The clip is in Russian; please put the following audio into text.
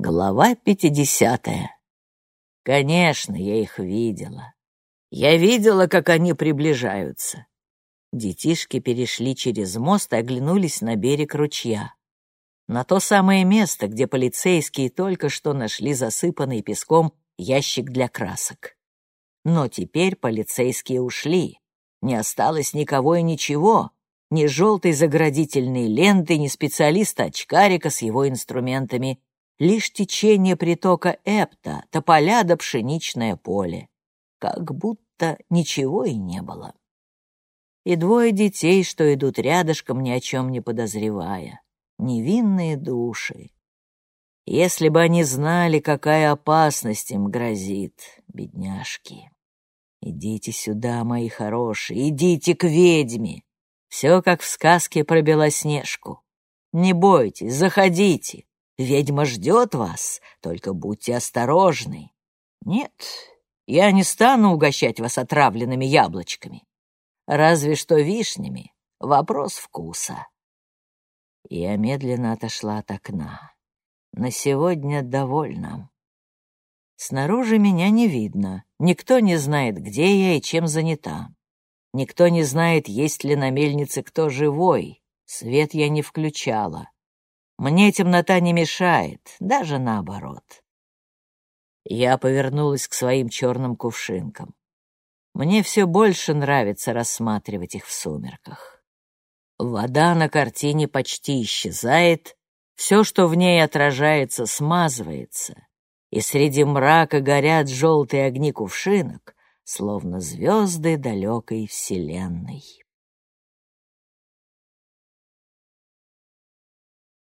Глава пятидесятая. Конечно, я их видела. Я видела, как они приближаются. Детишки перешли через мост и оглянулись на берег ручья. На то самое место, где полицейские только что нашли засыпанный песком ящик для красок. Но теперь полицейские ушли. Не осталось никого и ничего. Ни желтой заградительной ленты, ни специалиста-очкарика с его инструментами. Лишь течение притока Эпта, тополя да пшеничное поле. Как будто ничего и не было. И двое детей, что идут рядышком, ни о чем не подозревая. Невинные души. Если бы они знали, какая опасность им грозит, бедняжки. Идите сюда, мои хорошие, идите к ведьме. Все как в сказке про Белоснежку. Не бойтесь, заходите. Ведьма ждет вас, только будьте осторожны. Нет, я не стану угощать вас отравленными яблочками. Разве что вишнями. Вопрос вкуса. Я медленно отошла от окна. На сегодня довольна. Снаружи меня не видно. Никто не знает, где я и чем занята. Никто не знает, есть ли на мельнице кто живой. Свет я не включала. Мне темнота не мешает, даже наоборот. Я повернулась к своим черным кувшинкам. Мне все больше нравится рассматривать их в сумерках. Вода на картине почти исчезает, все, что в ней отражается, смазывается, и среди мрака горят желтые огни кувшинок, словно звезды далекой вселенной.